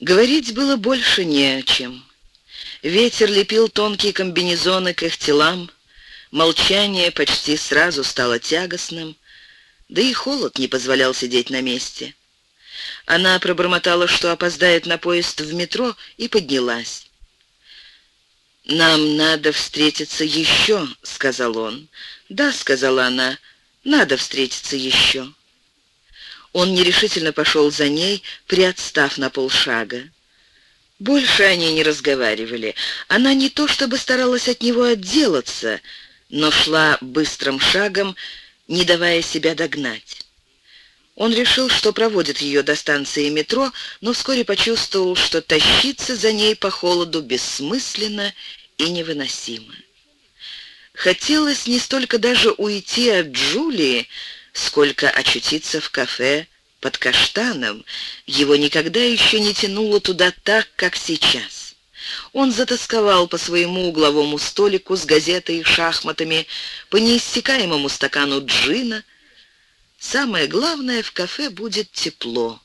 Говорить было больше не о чем. Ветер лепил тонкие комбинезоны к их телам, молчание почти сразу стало тягостным, да и холод не позволял сидеть на месте. Она пробормотала, что опоздает на поезд в метро, и поднялась. «Нам надо встретиться еще», — сказал он. «Да», — сказала она, — «надо встретиться еще». Он нерешительно пошел за ней, приотстав на полшага. Больше они не разговаривали. Она не то чтобы старалась от него отделаться, но шла быстрым шагом, не давая себя догнать. Он решил, что проводит ее до станции метро, но вскоре почувствовал, что тащиться за ней по холоду бессмысленно и невыносимо. Хотелось не столько даже уйти от Джулии, сколько очутиться в кафе под каштаном. Его никогда еще не тянуло туда так, как сейчас. Он затасковал по своему угловому столику с газетой и шахматами, по неиссякаемому стакану джина. Самое главное, в кафе будет тепло.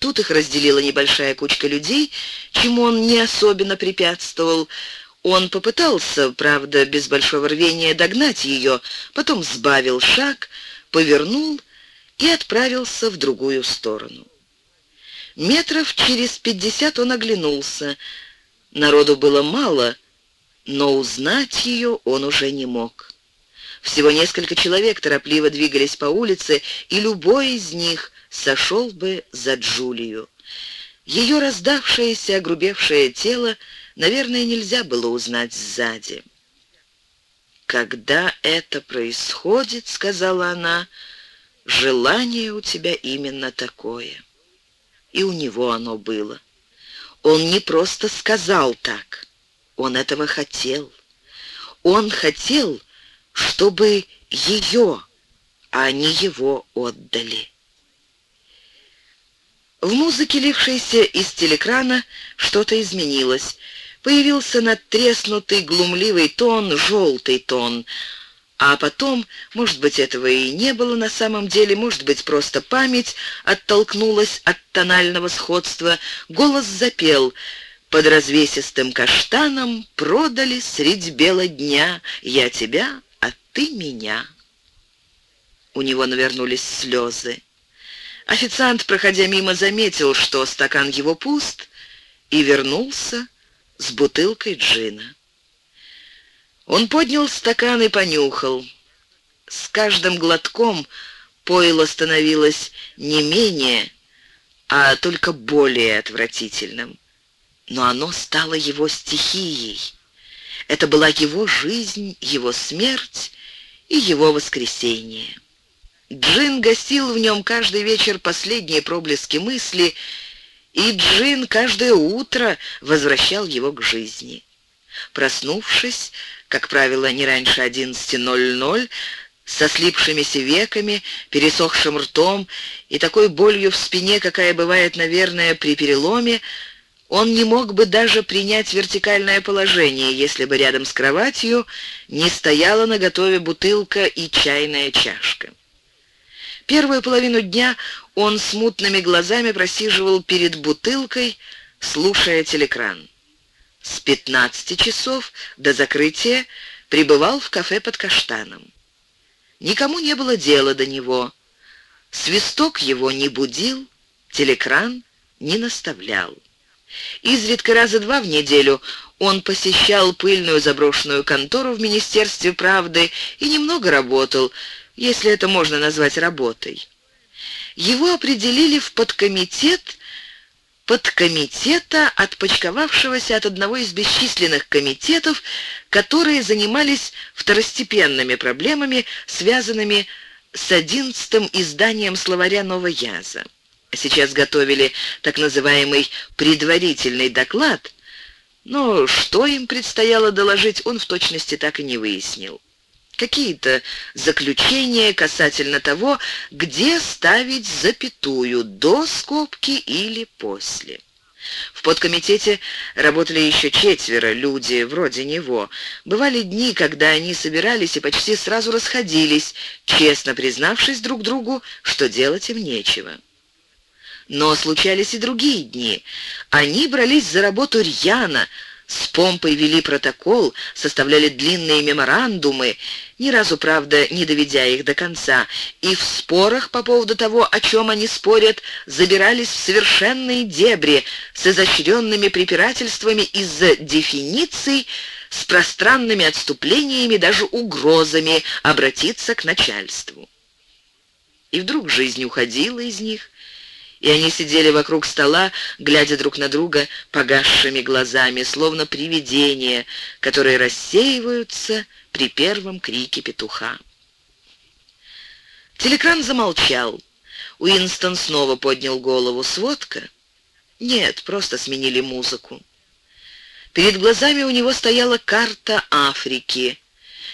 Тут их разделила небольшая кучка людей, чему он не особенно препятствовал. Он попытался, правда, без большого рвения догнать ее, потом сбавил шаг, повернул и отправился в другую сторону. Метров через пятьдесят он оглянулся. Народу было мало, но узнать ее он уже не мог. Всего несколько человек торопливо двигались по улице, и любой из них сошел бы за Джулию. Ее раздавшееся, огрубевшее тело, наверное, нельзя было узнать сзади. «Когда это происходит, — сказала она, — желание у тебя именно такое». И у него оно было. Он не просто сказал так, он этого хотел. Он хотел, чтобы ее, а не его отдали. В музыке, лившейся из телекрана, что-то изменилось. Появился надтреснутый глумливый тон, желтый тон. А потом, может быть, этого и не было на самом деле, может быть, просто память оттолкнулась от тонального сходства. Голос запел «Под развесистым каштаном продали средь бела дня я тебя, а ты меня». У него навернулись слезы. Официант, проходя мимо, заметил, что стакан его пуст, и вернулся с бутылкой джина. Он поднял стакан и понюхал. С каждым глотком пойло становилось не менее, а только более отвратительным. Но оно стало его стихией. Это была его жизнь, его смерть и его воскресение. Джин гасил в нем каждый вечер последние проблески мысли — и Джин каждое утро возвращал его к жизни. Проснувшись, как правило, не раньше 11.00, со слипшимися веками, пересохшим ртом и такой болью в спине, какая бывает, наверное, при переломе, он не мог бы даже принять вертикальное положение, если бы рядом с кроватью не стояла наготове бутылка и чайная чашка. Первую половину дня он с мутными глазами просиживал перед бутылкой, слушая телекран. С 15 часов до закрытия пребывал в кафе под каштаном. Никому не было дела до него. Свисток его не будил, телекран не наставлял. Изредка раза два в неделю он посещал пыльную заброшенную контору в Министерстве правды и немного работал, если это можно назвать работой. Его определили в подкомитет подкомитета, отпочковавшегося от одного из бесчисленных комитетов, которые занимались второстепенными проблемами, связанными с одиннадцатым изданием словаря Новояза. Сейчас готовили так называемый предварительный доклад, но что им предстояло доложить, он в точности так и не выяснил какие-то заключения касательно того, где ставить запятую, до скобки или после. В подкомитете работали еще четверо, люди вроде него. Бывали дни, когда они собирались и почти сразу расходились, честно признавшись друг другу, что делать им нечего. Но случались и другие дни. Они брались за работу рьяно, с помпой вели протокол, составляли длинные меморандумы, ни разу, правда, не доведя их до конца, и в спорах по поводу того, о чем они спорят, забирались в совершенные дебри с изощренными препирательствами из-за дефиниций, с пространными отступлениями, даже угрозами обратиться к начальству. И вдруг жизнь уходила из них, и они сидели вокруг стола, глядя друг на друга погасшими глазами, словно привидения, которые рассеиваются при первом крике петуха. Телекран замолчал. Уинстон снова поднял голову. «Сводка?» «Нет, просто сменили музыку». Перед глазами у него стояла карта Африки.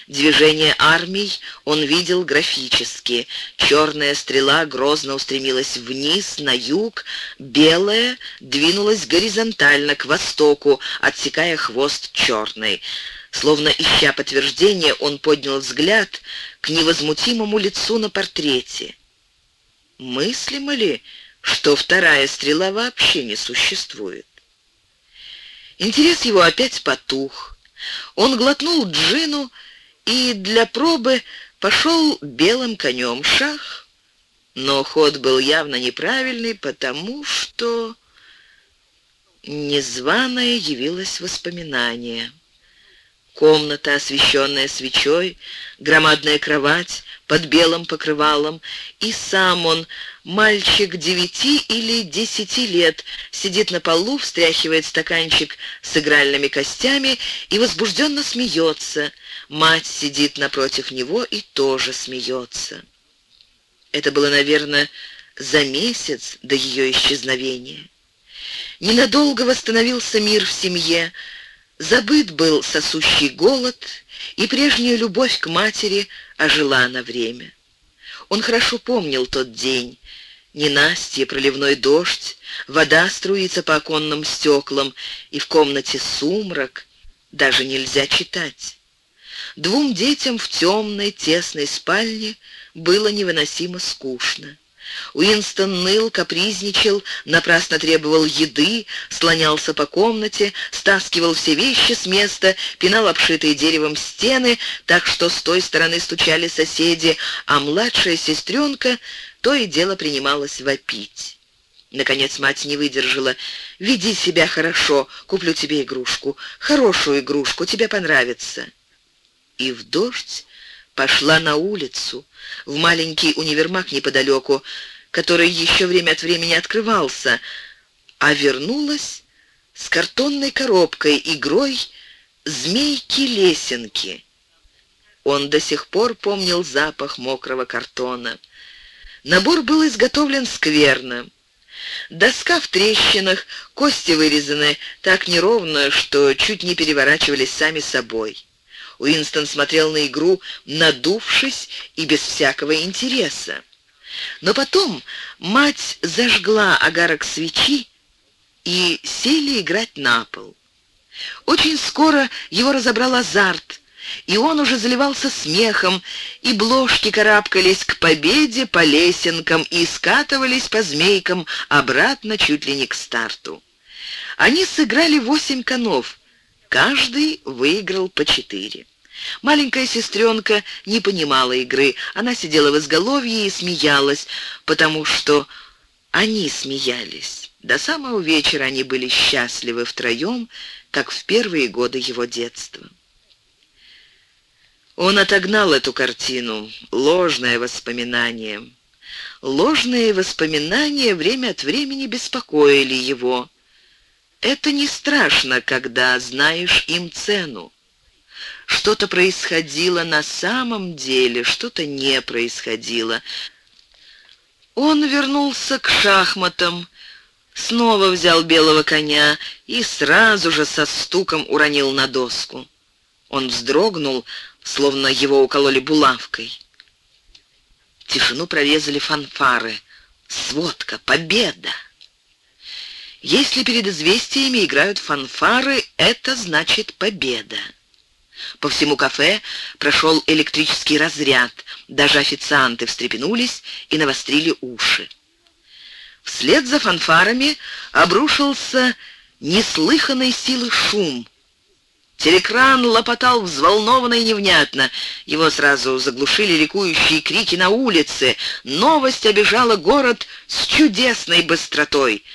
Движение армий он видел графически. Черная стрела грозно устремилась вниз, на юг, белая двинулась горизонтально, к востоку, отсекая хвост черной. Словно ища подтверждения, он поднял взгляд к невозмутимому лицу на портрете. Мыслимо ли, что вторая стрела вообще не существует? Интерес его опять потух. Он глотнул джину и для пробы пошел белым конем шах. Но ход был явно неправильный, потому что незваное явилось воспоминание. Комната, освещенная свечой, громадная кровать под белым покрывалом, и сам он, мальчик девяти или десяти лет, сидит на полу, встряхивает стаканчик с игральными костями и возбужденно смеется. Мать сидит напротив него и тоже смеется. Это было, наверное, за месяц до ее исчезновения. Ненадолго восстановился мир в семье, Забыт был сосущий голод, и прежняя любовь к матери ожила на время. Он хорошо помнил тот день. Ненастье, проливной дождь, вода струится по оконным стеклам, и в комнате сумрак, даже нельзя читать. Двум детям в темной, тесной спальне было невыносимо скучно. Уинстон ныл, капризничал, напрасно требовал еды, слонялся по комнате, стаскивал все вещи с места, пинал обшитые деревом стены, так что с той стороны стучали соседи, а младшая сестренка то и дело принималась вопить. Наконец мать не выдержала. «Веди себя хорошо, куплю тебе игрушку. Хорошую игрушку, тебе понравится». И в дождь пошла на улицу, в маленький универмаг неподалеку, который еще время от времени открывался, а вернулась с картонной коробкой, игрой «Змейки-лесенки». Он до сих пор помнил запах мокрого картона. Набор был изготовлен скверно. Доска в трещинах, кости вырезаны так неровно, что чуть не переворачивались сами собой. Уинстон смотрел на игру, надувшись и без всякого интереса. Но потом мать зажгла огарок свечи и сели играть на пол. Очень скоро его разобрал азарт, и он уже заливался смехом, и бложки карабкались к победе по лесенкам и скатывались по змейкам обратно чуть ли не к старту. Они сыграли восемь конов, каждый выиграл по четыре. Маленькая сестренка не понимала игры. Она сидела в изголовье и смеялась, потому что они смеялись. До самого вечера они были счастливы втроем, как в первые годы его детства. Он отогнал эту картину, ложное воспоминание. Ложные воспоминания время от времени беспокоили его. Это не страшно, когда знаешь им цену. Что-то происходило на самом деле, что-то не происходило. Он вернулся к шахматам, снова взял белого коня и сразу же со стуком уронил на доску. Он вздрогнул, словно его укололи булавкой. Тишину прорезали фанфары. Сводка, победа! Если перед известиями играют фанфары, это значит победа. По всему кафе прошел электрический разряд. Даже официанты встрепенулись и навострили уши. Вслед за фанфарами обрушился неслыханной силы шум. Телекран лопотал взволнованно и невнятно. Его сразу заглушили ликующие крики на улице. Новость обижала город с чудесной быстротой —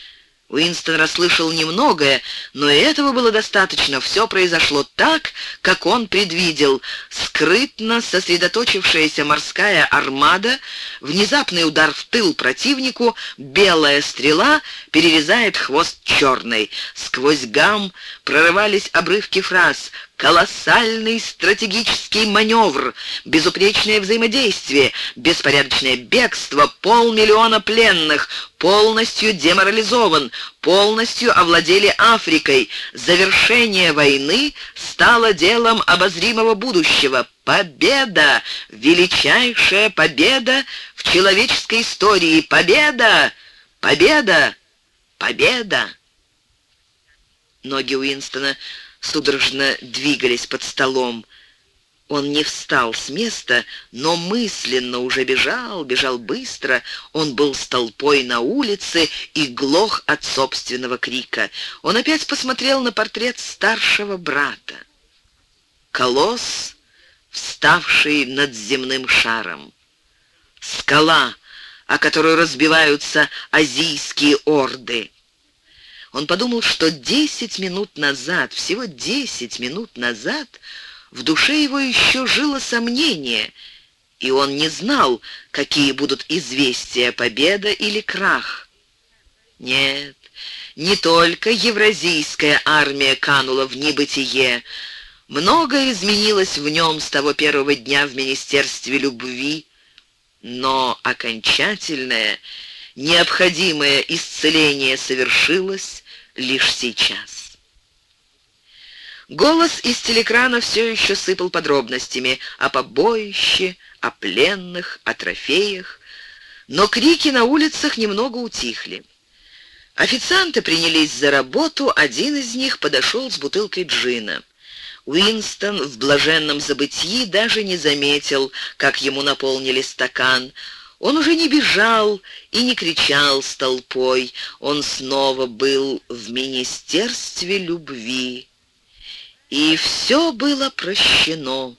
Уинстон расслышал немногое, но и этого было достаточно. Все произошло так, как он предвидел. Скрытно сосредоточившаяся морская армада, внезапный удар в тыл противнику, белая стрела перерезает хвост черной. Сквозь гам прорывались обрывки фраз Колоссальный стратегический маневр, безупречное взаимодействие, беспорядочное бегство, полмиллиона пленных, полностью деморализован, полностью овладели Африкой. Завершение войны стало делом обозримого будущего. Победа! Величайшая победа в человеческой истории! Победа! Победа! Победа! Ноги Уинстона судорожно двигались под столом. Он не встал с места, но мысленно уже бежал, бежал быстро. Он был с толпой на улице и глох от собственного крика. Он опять посмотрел на портрет старшего брата. Колосс, вставший над земным шаром. Скала, о которую разбиваются азийские орды. Он подумал, что десять минут назад, всего десять минут назад, в душе его еще жило сомнение, и он не знал, какие будут известия, победа или крах. Нет, не только евразийская армия канула в небытие, Многое изменилось в нем с того первого дня в Министерстве любви, но окончательное, необходимое исцеление совершилось лишь сейчас. Голос из телекрана все еще сыпал подробностями о побоище, о пленных, о трофеях, но крики на улицах немного утихли. Официанты принялись за работу, один из них подошел с бутылкой джина. Уинстон в блаженном забытии даже не заметил, как ему наполнили стакан. Он уже не бежал и не кричал с толпой. Он снова был в министерстве любви. И все было прощено,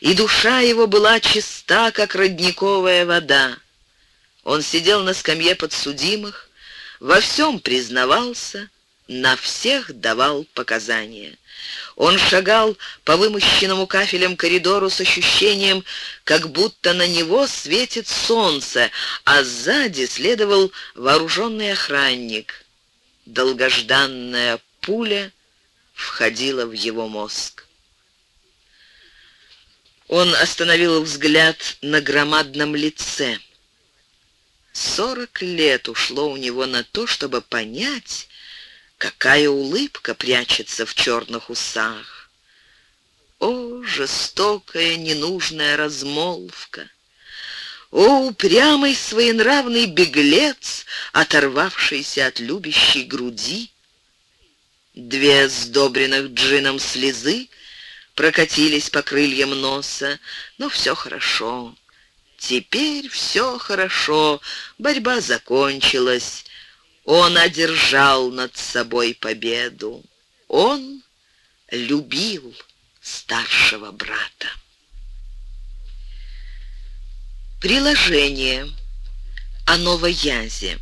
и душа его была чиста, как родниковая вода. Он сидел на скамье подсудимых, во всем признавался, на всех давал показания. Он шагал по вымощенному кафелем коридору с ощущением, как будто на него светит солнце, а сзади следовал вооруженный охранник. Долгожданная пуля входила в его мозг. Он остановил взгляд на громадном лице. Сорок лет ушло у него на то, чтобы понять, Какая улыбка прячется в черных усах! О, жестокая, ненужная размолвка! О, упрямый своенравный беглец, оторвавшийся от любящей груди! Две сдобренных джином слезы прокатились по крыльям носа, но все хорошо. Теперь все хорошо, борьба закончилась, он одержал над собой победу. Он любил старшего брата. Приложение о новоязе.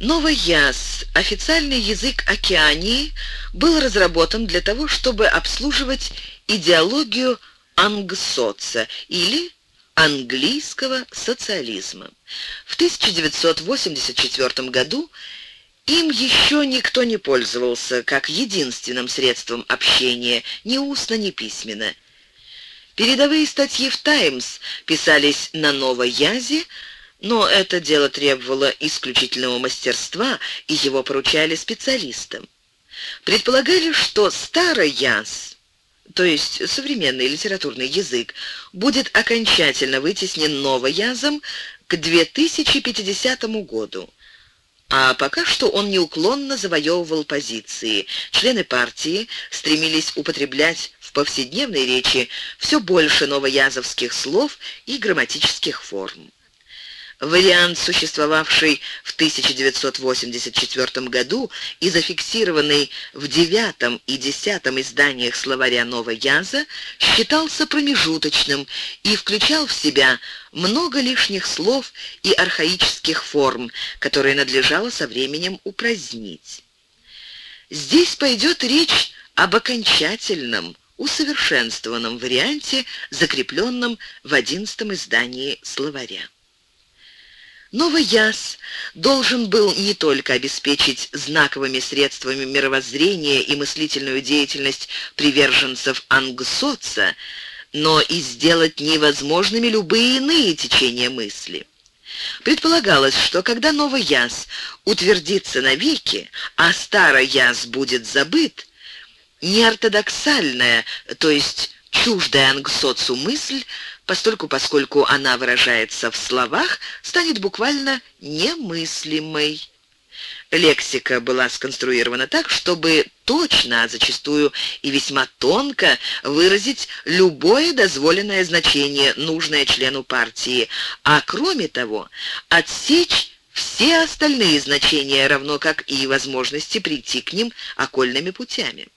Новояз, официальный язык Океании, был разработан для того, чтобы обслуживать идеологию ангсоца или английского социализма. В 1984 году им еще никто не пользовался как единственным средством общения, ни устно, ни письменно. Передовые статьи в «Таймс» писались на новоязе, но это дело требовало исключительного мастерства, и его поручали специалистам. Предполагали, что старый яз то есть современный литературный язык, будет окончательно вытеснен новоязом к 2050 году. А пока что он неуклонно завоевывал позиции. Члены партии стремились употреблять в повседневной речи все больше новоязовских слов и грамматических форм. Вариант, существовавший в 1984 году и зафиксированный в девятом и десятом изданиях словаря Яза, считался промежуточным и включал в себя много лишних слов и архаических форм, которые надлежало со временем упразднить. Здесь пойдет речь об окончательном, усовершенствованном варианте, закрепленном в одиннадцатом издании словаря. Новый яс должен был не только обеспечить знаковыми средствами мировоззрения и мыслительную деятельность приверженцев ангсоца, но и сделать невозможными любые иные течения мысли. Предполагалось, что когда новый яс утвердится навеки, а старый яс будет забыт, неортодоксальная, то есть чуждая ангсоцу мысль постольку поскольку она выражается в словах, станет буквально немыслимой. Лексика была сконструирована так, чтобы точно, а зачастую и весьма тонко выразить любое дозволенное значение, нужное члену партии, а кроме того, отсечь все остальные значения, равно как и возможности прийти к ним окольными путями.